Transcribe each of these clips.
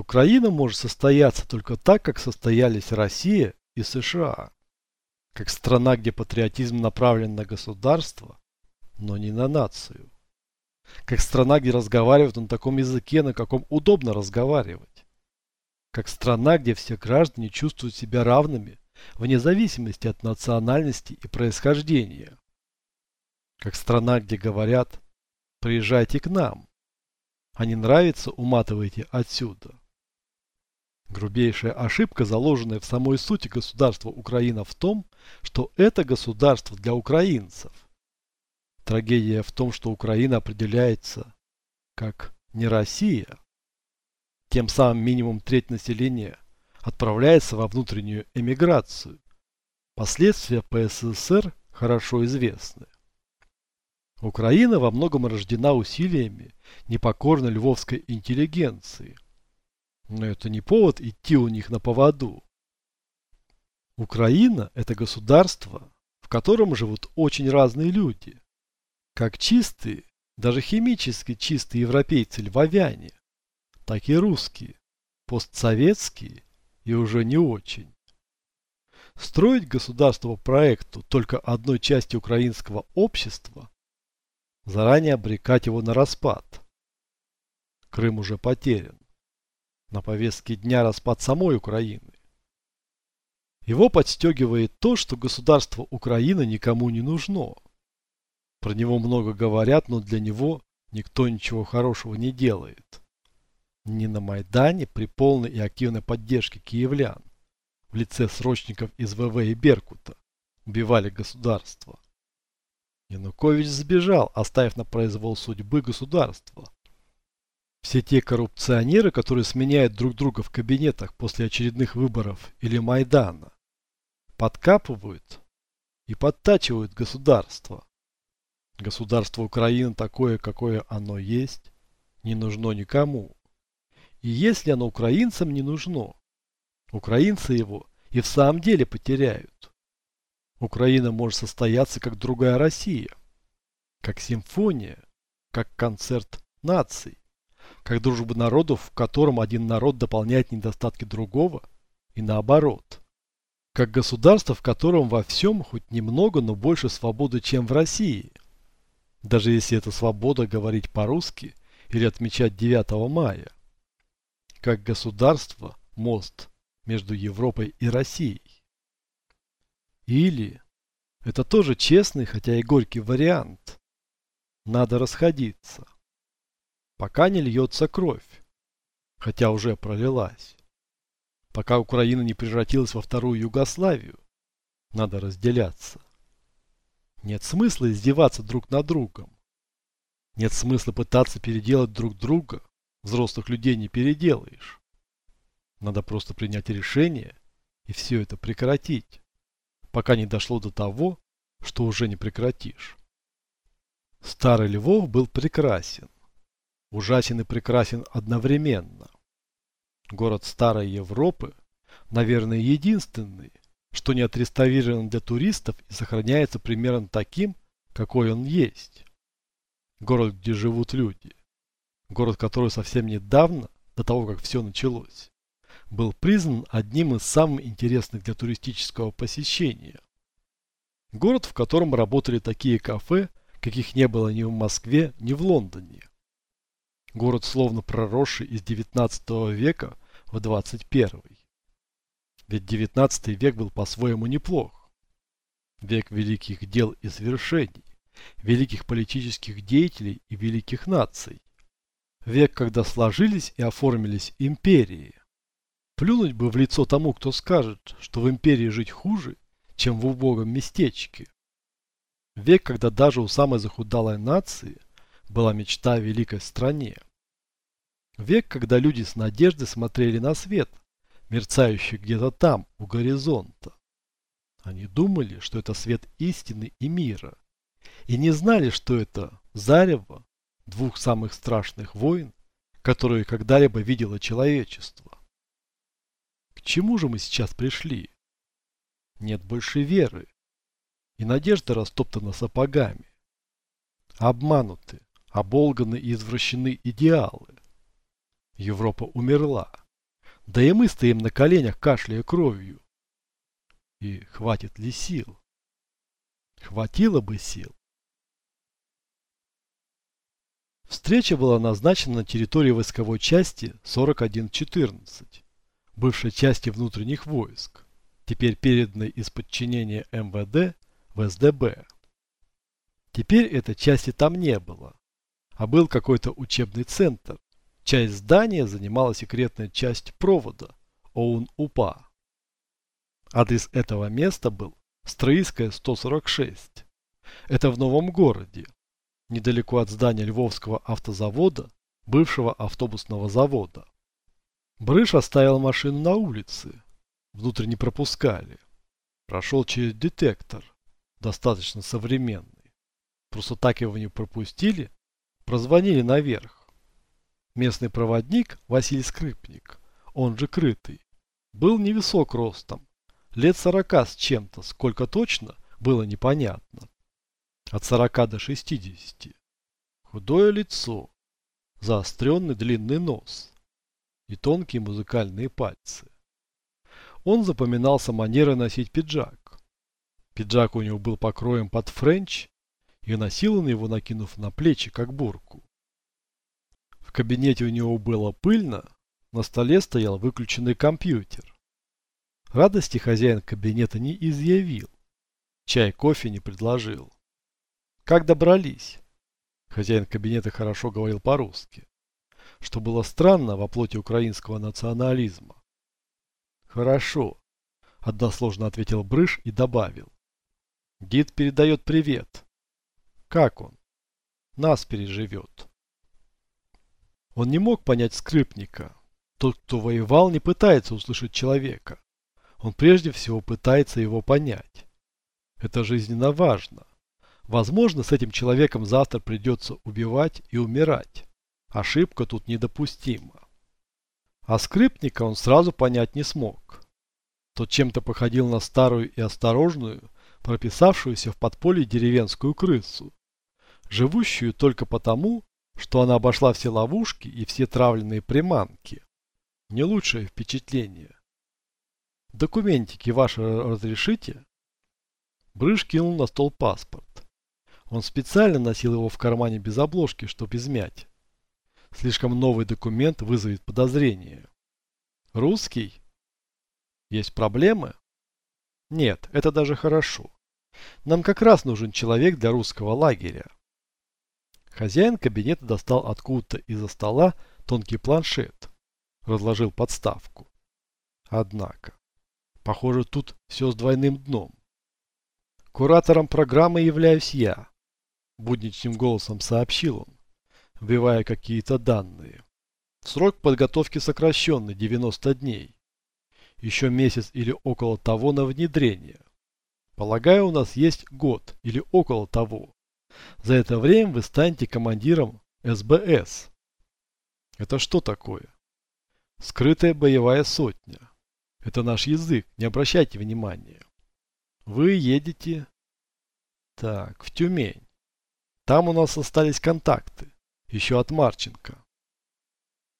Украина может состояться только так, как состоялись Россия и США. Как страна, где патриотизм направлен на государство, но не на нацию. Как страна, где разговаривают на таком языке, на каком удобно разговаривать. Как страна, где все граждане чувствуют себя равными, вне зависимости от национальности и происхождения. Как страна, где говорят «приезжайте к нам», а не нравится, уматывайте отсюда. Грубейшая ошибка, заложенная в самой сути государства Украина в том, что это государство для украинцев. Трагедия в том, что Украина определяется как не Россия. Тем самым минимум треть населения отправляется во внутреннюю эмиграцию. Последствия по СССР хорошо известны. Украина во многом рождена усилиями непокорной львовской интеллигенции – но это не повод идти у них на поводу. Украина – это государство, в котором живут очень разные люди. Как чистые, даже химически чистые европейцы-львовяне, так и русские, постсоветские и уже не очень. Строить государство по проекту только одной части украинского общества, заранее обрекать его на распад. Крым уже потерян. На повестке дня распад самой Украины. Его подстегивает то, что государство Украины никому не нужно. Про него много говорят, но для него никто ничего хорошего не делает. Ни на Майдане при полной и активной поддержке киевлян в лице срочников из ВВ и Беркута убивали государство. Янукович сбежал, оставив на произвол судьбы государство. Все те коррупционеры, которые сменяют друг друга в кабинетах после очередных выборов или Майдана, подкапывают и подтачивают государство. Государство Украины такое, какое оно есть, не нужно никому. И если оно украинцам не нужно, украинцы его и в самом деле потеряют. Украина может состояться как другая Россия, как симфония, как концерт наций как дружба народов, в котором один народ дополняет недостатки другого, и наоборот. Как государство, в котором во всем хоть немного, но больше свободы, чем в России. Даже если это свобода говорить по-русски или отмечать 9 мая. Как государство, мост между Европой и Россией. Или, это тоже честный, хотя и горький вариант, надо расходиться пока не льется кровь, хотя уже пролилась. Пока Украина не превратилась во вторую Югославию, надо разделяться. Нет смысла издеваться друг над другом. Нет смысла пытаться переделать друг друга. Взрослых людей не переделаешь. Надо просто принять решение и все это прекратить, пока не дошло до того, что уже не прекратишь. Старый Львов был прекрасен ужасен и прекрасен одновременно. Город Старой Европы, наверное, единственный, что не отреставрирован для туристов и сохраняется примерно таким, какой он есть. Город, где живут люди. Город, который совсем недавно, до того, как все началось, был признан одним из самых интересных для туристического посещения. Город, в котором работали такие кафе, каких не было ни в Москве, ни в Лондоне. Город словно проросший из 19 века в 21. Ведь 19 век был по-своему неплох. Век великих дел и свершений, великих политических деятелей и великих наций. Век, когда сложились и оформились империи. Плюнуть бы в лицо тому, кто скажет, что в империи жить хуже, чем в убогом местечке. Век, когда даже у самой захудалой нации – была мечта о великой стране. Век, когда люди с надеждой смотрели на свет, мерцающий где-то там, у горизонта. Они думали, что это свет истины и мира, и не знали, что это зарево двух самых страшных войн, которые когда-либо видело человечество. К чему же мы сейчас пришли? Нет больше веры, и надежда растоптана сапогами. Обмануты, оболганы и извращены идеалы. Европа умерла. Да и мы стоим на коленях, кашляя кровью. И хватит ли сил? Хватило бы сил. Встреча была назначена на территории войсковой части 4114, бывшей части внутренних войск, теперь переданной из подчинения МВД в СДБ. Теперь этой части там не было, а был какой-то учебный центр. Часть здания занимала секретная часть провода ОУН-УПА. Адрес этого места был Строийская, 146. Это в Новом городе, недалеко от здания Львовского автозавода, бывшего автобусного завода. Брыш оставил машину на улице. Внутрь не пропускали. Прошел через детектор, достаточно современный. Просто так его не пропустили, прозвонили наверх. Местный проводник Василий Скрипник, он же Крытый, был невысок ростом, лет сорока с чем-то, сколько точно, было непонятно. От сорока до шестидесяти. Худое лицо, заостренный длинный нос и тонкие музыкальные пальцы. Он запоминался манерой носить пиджак. Пиджак у него был покроем под френч, и носил он его, накинув на плечи, как бурку. В кабинете у него было пыльно, на столе стоял выключенный компьютер. Радости хозяин кабинета не изъявил. Чай, кофе не предложил. Как добрались? Хозяин кабинета хорошо говорил по-русски. Что было странно во плоти украинского национализма. Хорошо, односложно ответил Брыш и добавил. Гид передает привет. Как он? Нас переживет. Он не мог понять скрипника. Тот, кто воевал, не пытается услышать человека он прежде всего пытается его понять. Это жизненно важно. Возможно, с этим человеком завтра придется убивать и умирать. Ошибка тут недопустима. А скрипника он сразу понять не смог. Тот чем-то походил на старую и осторожную, прописавшуюся в подполье деревенскую крысу, живущую только потому, что она обошла все ловушки и все травленные приманки. Не лучшее впечатление. Документики ваши разрешите? Брыж кинул на стол паспорт. Он специально носил его в кармане без обложки, чтобы измять. Слишком новый документ вызовет подозрение. Русский? Есть проблемы? Нет, это даже хорошо. Нам как раз нужен человек для русского лагеря. Хозяин кабинета достал откуда-то из-за стола тонкий планшет. Разложил подставку. Однако. Похоже, тут все с двойным дном. Куратором программы являюсь я, будничным голосом сообщил он, вбивая какие-то данные. Срок подготовки сокращенный 90 дней. Еще месяц или около того на внедрение. Полагаю, у нас есть год или около того. За это время вы станете командиром СБС. Это что такое? Скрытая боевая сотня. Это наш язык, не обращайте внимания. Вы едете... Так, в Тюмень. Там у нас остались контакты. Еще от Марченко.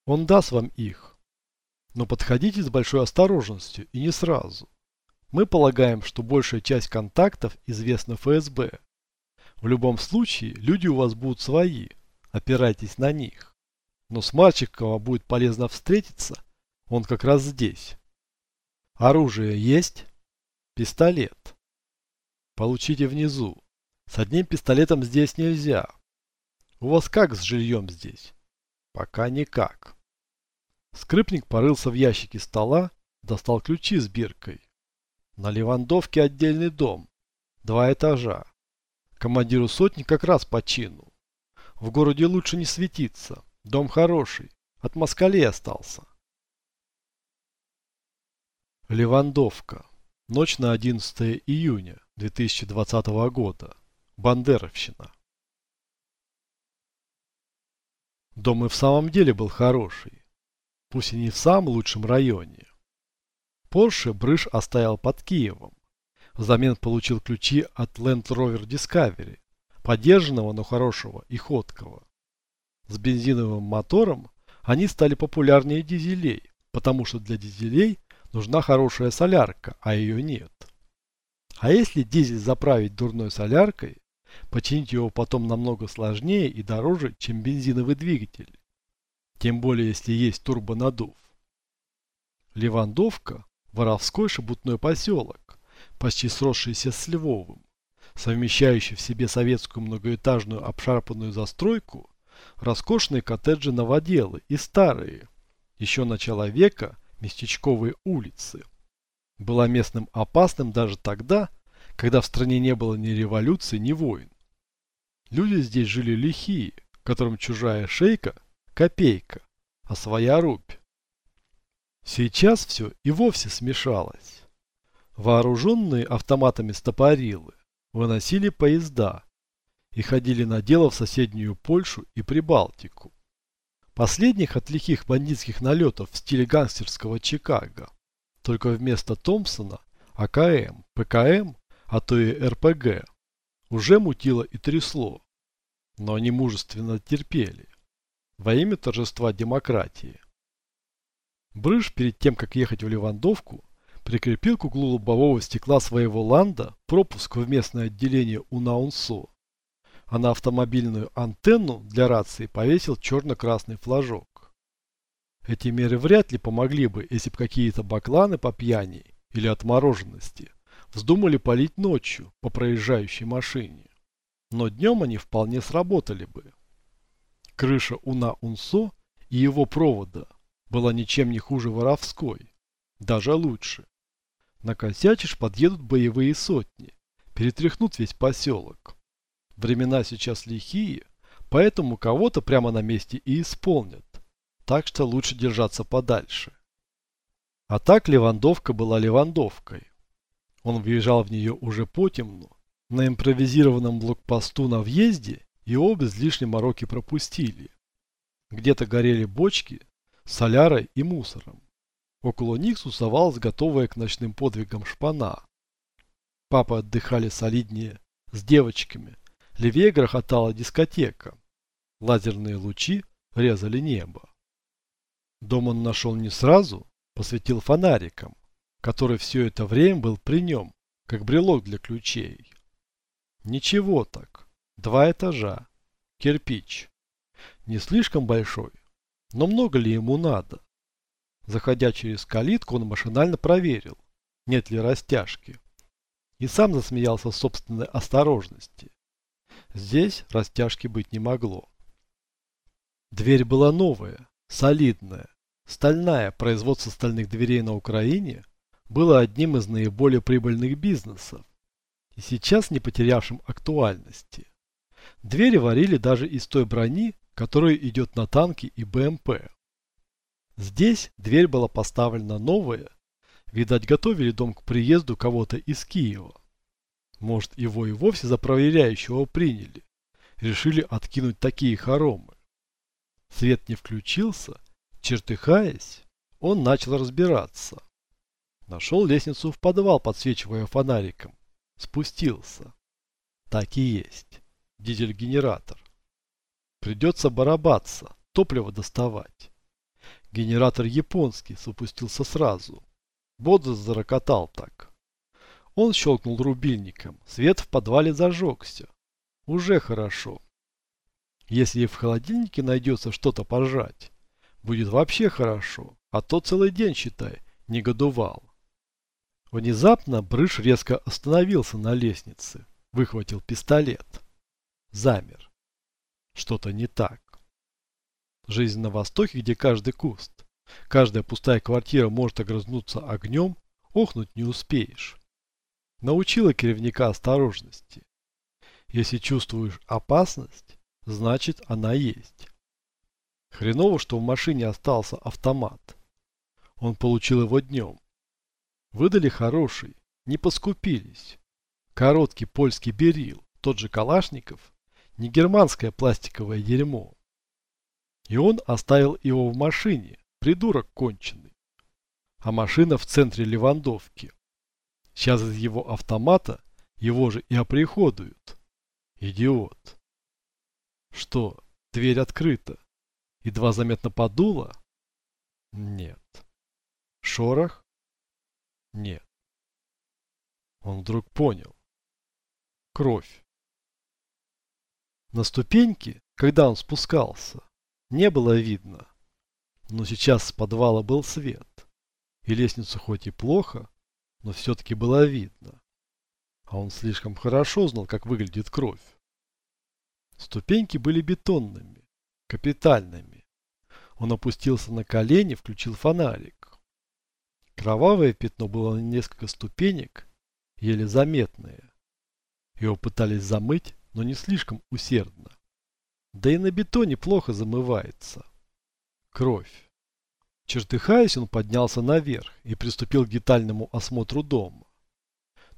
Он даст вам их. Но подходите с большой осторожностью и не сразу. Мы полагаем, что большая часть контактов известна ФСБ. В любом случае, люди у вас будут свои. Опирайтесь на них. Но с Марченко будет полезно встретиться. Он как раз здесь. Оружие есть? Пистолет. Получите внизу. С одним пистолетом здесь нельзя. У вас как с жильем здесь? Пока никак. Скрипник порылся в ящике стола, достал ключи с биркой. На Левандовке отдельный дом. Два этажа. Командиру сотни как раз по чину. В городе лучше не светиться. Дом хороший. От москалей остался. Левандовка. Ночь на 11 июня 2020 года. Бандеровщина. Дом и в самом деле был хороший. Пусть и не в самом лучшем районе. Порше Брыш оставил под Киевом. Взамен получил ключи от Land Rover Discovery, поддержанного, но хорошего и ходкого. С бензиновым мотором они стали популярнее дизелей, потому что для дизелей нужна хорошая солярка, а ее нет. А если дизель заправить дурной соляркой, починить его потом намного сложнее и дороже, чем бензиновый двигатель. Тем более, если есть турбонадув. Левандовка – воровской шебутной поселок, почти сросшийся с Львовым, совмещающий в себе советскую многоэтажную обшарпанную застройку, роскошные коттеджи-новоделы и старые, еще начала века, местечковые улицы. Была местным опасным даже тогда, когда в стране не было ни революции, ни войн. Люди здесь жили лихие, которым чужая шейка – копейка, а своя рубь. Сейчас все и вовсе смешалось. Вооруженные автоматами стопорилы выносили поезда и ходили на дело в соседнюю Польшу и Прибалтику. Последних от лихих бандитских налетов в стиле гангстерского Чикаго. Только вместо Томпсона АКМ, ПКМ, а то и РПГ уже мутило и трясло. Но они мужественно терпели. Во имя торжества демократии. Брыж перед тем, как ехать в Левандовку, прикрепил к углу лобового стекла своего ланда пропуск в местное отделение УНАУНСО, а на автомобильную антенну для рации повесил черно-красный флажок. Эти меры вряд ли помогли бы, если бы какие-то бакланы по пьяни или отмороженности вздумали палить ночью по проезжающей машине. Но днем они вполне сработали бы. Крыша УНА-УНСО и его провода была ничем не хуже воровской, даже лучше. Накосячишь, подъедут боевые сотни, перетряхнут весь поселок. Времена сейчас лихие, поэтому кого-то прямо на месте и исполнят. Так что лучше держаться подальше. А так Левандовка была Левандовкой. Он въезжал в нее уже потемну, на импровизированном блокпосту на въезде его без лишней мороки пропустили. Где-то горели бочки солярой и мусором. Около них сусовалась готовая к ночным подвигам шпана. Папы отдыхали солиднее, с девочками. Левее грохотала дискотека. Лазерные лучи резали небо. Дом он нашел не сразу, посветил фонариком, который все это время был при нем, как брелок для ключей. Ничего так. Два этажа. Кирпич. Не слишком большой, но много ли ему надо? Заходя через калитку, он машинально проверил, нет ли растяжки. И сам засмеялся собственной осторожности. Здесь растяжки быть не могло. Дверь была новая, солидная, стальная. Производство стальных дверей на Украине было одним из наиболее прибыльных бизнесов и сейчас не потерявшим актуальности. Двери варили даже из той брони, которая идет на танки и БМП. Здесь дверь была поставлена новая, видать готовили дом к приезду кого-то из Киева. Может его и вовсе за проверяющего приняли, решили откинуть такие хоромы. Свет не включился, чертыхаясь, он начал разбираться. Нашел лестницу в подвал, подсвечивая фонариком. Спустился. Так и есть. Дизель-генератор. Придется барабаться, топливо доставать. Генератор японский, запустился сразу. Бодро зарокотал так. Он щелкнул рубильником. Свет в подвале зажегся. Уже хорошо. Если в холодильнике найдется что-то пожрать, будет вообще хорошо. А то целый день, считай, негодовал. Внезапно Брыш резко остановился на лестнице, выхватил пистолет. Замер. Что-то не так. Жизнь на Востоке, где каждый куст, каждая пустая квартира может огрызнуться огнем, охнуть не успеешь. Научила керевника осторожности. Если чувствуешь опасность, значит она есть. Хреново, что в машине остался автомат. Он получил его днем. Выдали хороший, не поскупились. Короткий польский берил, тот же Калашников, не германское пластиковое дерьмо. И он оставил его в машине, придурок конченый. А машина в центре Левандовки. Сейчас из его автомата его же и оприходуют. Идиот. Что, дверь открыта? Едва заметно подуло? Нет. Шорох? Нет. Он вдруг понял. Кровь. На ступеньке, когда он спускался, не было видно. Но сейчас с подвала был свет. И лестницу хоть и плохо, но все-таки было видно. А он слишком хорошо знал, как выглядит кровь. Ступеньки были бетонными, капитальными. Он опустился на колени, включил фонарик. Кровавое пятно было на несколько ступенек, еле заметное. Его пытались замыть, но не слишком усердно. Да и на бетоне плохо замывается. Кровь. Чертыхаясь, он поднялся наверх и приступил к детальному осмотру дома.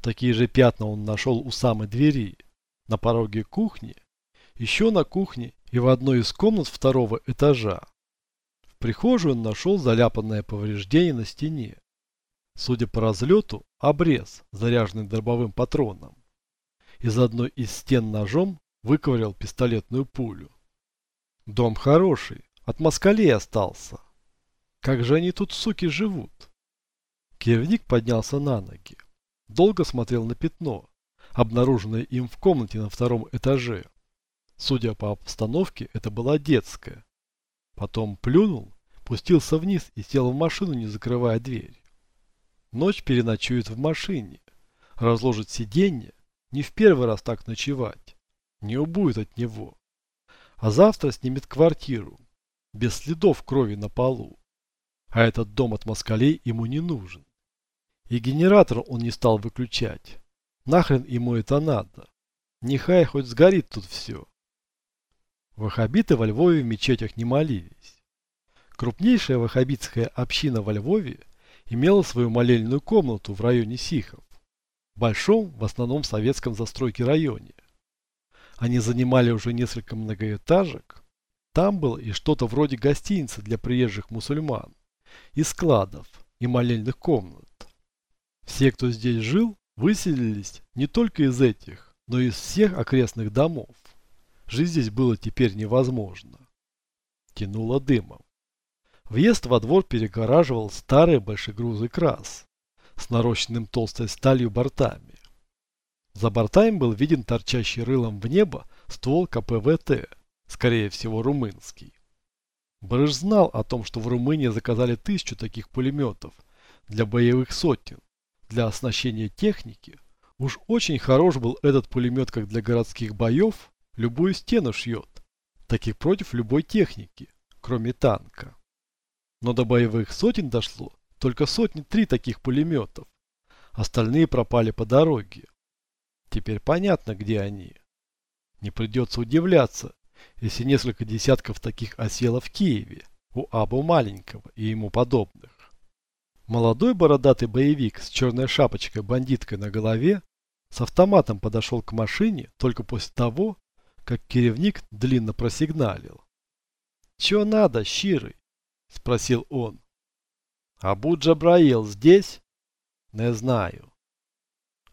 Такие же пятна он нашел у самой двери, на пороге кухни, еще на кухне и в одной из комнат второго этажа. В прихожей он нашел заляпанное повреждение на стене. Судя по разлету, обрез, заряженный дробовым патроном. Из одной из стен ножом выковырял пистолетную пулю. Дом хороший, от москалей остался. Как же они тут, суки, живут? Кирвник поднялся на ноги. Долго смотрел на пятно, обнаруженное им в комнате на втором этаже. Судя по обстановке, это была детская. Потом плюнул, пустился вниз и сел в машину, не закрывая дверь. Ночь переночует в машине, разложит сиденье, не в первый раз так ночевать, не убудет от него. А завтра снимет квартиру, без следов крови на полу. А этот дом от москалей ему не нужен. И генератор он не стал выключать. Нахрен ему это надо. Нехай хоть сгорит тут все. Вахабиты во Львове в мечетях не молились. Крупнейшая вахабитская община во Львове имела свою молельную комнату в районе Сихов. Большом, в основном советском застройке районе. Они занимали уже несколько многоэтажек. Там было и что-то вроде гостиницы для приезжих мусульман и складов, и молельных комнат. Все, кто здесь жил, выселились не только из этих, но и из всех окрестных домов. Жить здесь было теперь невозможно. Тянуло дымом. Въезд во двор перегораживал старый большегрузый крас с нарощенным толстой сталью бортами. За бортами был виден торчащий рылом в небо ствол КПВТ, скорее всего румынский. Барыш знал о том, что в Румынии заказали тысячу таких пулеметов для боевых сотен, для оснащения техники. Уж очень хорош был этот пулемет как для городских боев, любую стену шьет, так и против любой техники, кроме танка. Но до боевых сотен дошло только сотни-три таких пулеметов. Остальные пропали по дороге. Теперь понятно, где они. Не придется удивляться, если несколько десятков таких осело в Киеве, у Абу Маленького и ему подобных. Молодой бородатый боевик с черной шапочкой-бандиткой на голове с автоматом подошел к машине только после того, как керевник длинно просигналил. «Чё надо, Щирый?» – спросил он. «Абу Джабраил здесь?» «Не знаю».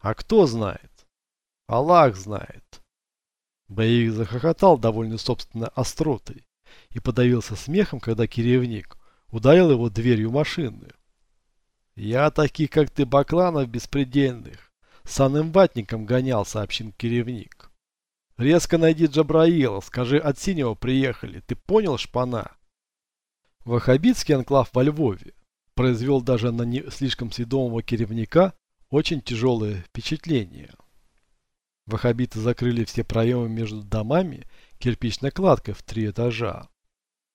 «А кто знает?» «Аллах знает». Боевик захохотал довольно собственной остротой и подавился смехом, когда керевник ударил его дверью машины. «Я таких, как ты, бакланов беспредельных, санным ватником гонял», — сообщил керевник. «Резко найди Джабраила, скажи, от синего приехали, ты понял, шпана?» Вахабитский анклав во Львове произвел даже на не слишком сведомого керевника очень тяжелое впечатление. Вахабиты закрыли все проемы между домами кирпичной кладкой в три этажа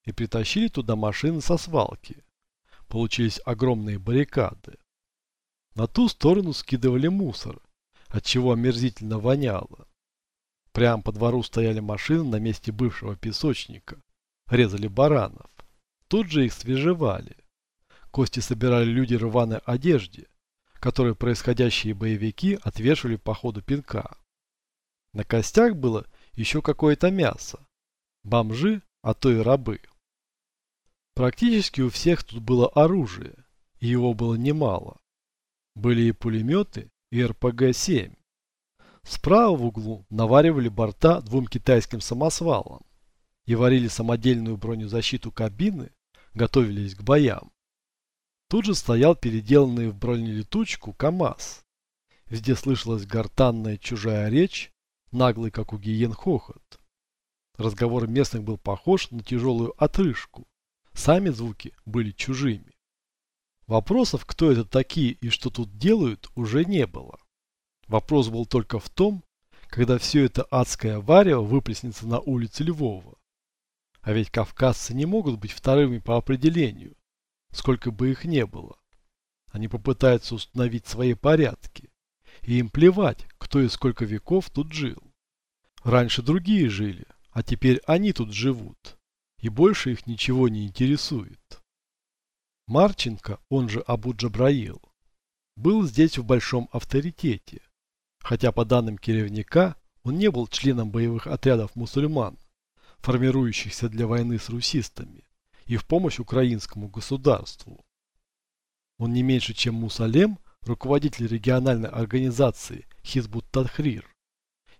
и притащили туда машины со свалки. Получились огромные баррикады. На ту сторону скидывали мусор, от чего омерзительно воняло. Прямо по двору стояли машины на месте бывшего песочника. Резали баранов. Тут же их свежевали. Кости собирали люди рваной одежде, которые происходящие боевики отвешивали по ходу пинка. На костях было еще какое-то мясо. Бомжи, а то и рабы. Практически у всех тут было оружие, и его было немало. Были и пулеметы, и РПГ-7. Справа в углу наваривали борта двум китайским самосвалам и варили самодельную бронезащиту кабины, готовились к боям. Тут же стоял переделанный в бронелетучку КамАЗ. Везде слышалась гортанная чужая речь, наглый, как у гиен, хохот. Разговор местных был похож на тяжелую отрыжку. Сами звуки были чужими. Вопросов, кто это такие и что тут делают, уже не было. Вопрос был только в том, когда все это адское варево выплеснется на улице Львова. А ведь кавказцы не могут быть вторыми по определению, сколько бы их не было. Они попытаются установить свои порядки, и им плевать, кто и сколько веков тут жил. Раньше другие жили, а теперь они тут живут, и больше их ничего не интересует. Марченко, он же Абу Джабраил, был здесь в большом авторитете, хотя по данным Киревника он не был членом боевых отрядов мусульман, формирующихся для войны с русистами и в помощь украинскому государству. Он не меньше, чем Мусалем, руководитель региональной организации Хизбут Тахрир,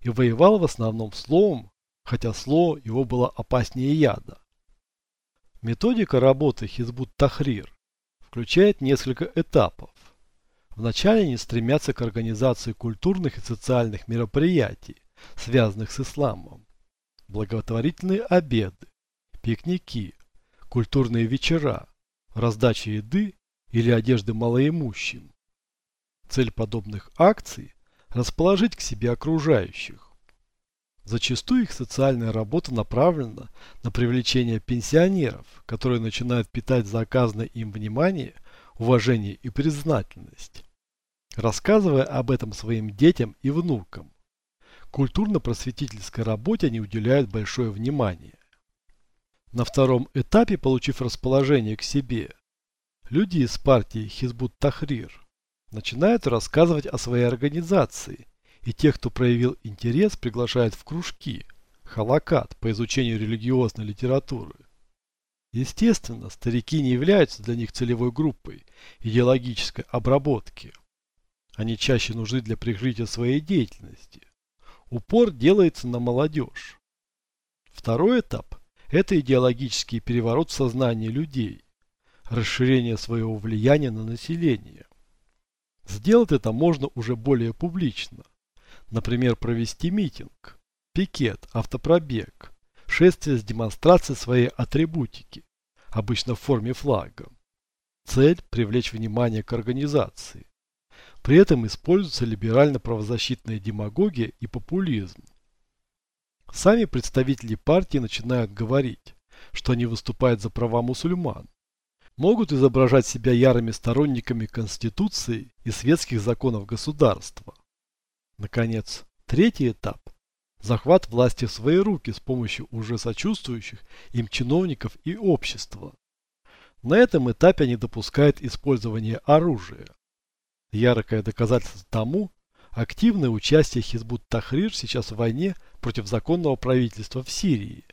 и воевал в основном словом, хотя слово его было опаснее яда. Методика работы Хизбут Тахрир включает несколько этапов. Вначале они стремятся к организации культурных и социальных мероприятий, связанных с исламом. Благотворительные обеды, пикники, культурные вечера, раздача еды или одежды малоимущим. Цель подобных акций – расположить к себе окружающих. Зачастую их социальная работа направлена на привлечение пенсионеров, которые начинают питать за оказанное им внимание, уважение и признательность. Рассказывая об этом своим детям и внукам, культурно-просветительской работе они уделяют большое внимание. На втором этапе, получив расположение к себе, люди из партии Хизбут Тахрир начинают рассказывать о своей организации и тех, кто проявил интерес, приглашают в кружки, халакат по изучению религиозной литературы. Естественно, старики не являются для них целевой группой идеологической обработки. Они чаще нужны для прикрытия своей деятельности. Упор делается на молодежь. Второй этап – это идеологический переворот в сознании людей, расширение своего влияния на население. Сделать это можно уже более публично. Например, провести митинг, пикет, автопробег, шествие с демонстрацией своей атрибутики, обычно в форме флага. Цель – привлечь внимание к организации. При этом используется либерально-правозащитная демагогия и популизм. Сами представители партии начинают говорить, что они выступают за права мусульман. Могут изображать себя ярыми сторонниками Конституции и светских законов государства. Наконец, третий этап – захват власти в свои руки с помощью уже сочувствующих им чиновников и общества. На этом этапе они допускают использование оружия. Яркое доказательство тому – активное участие Хизбут Тахрир сейчас в войне против законного правительства в Сирии.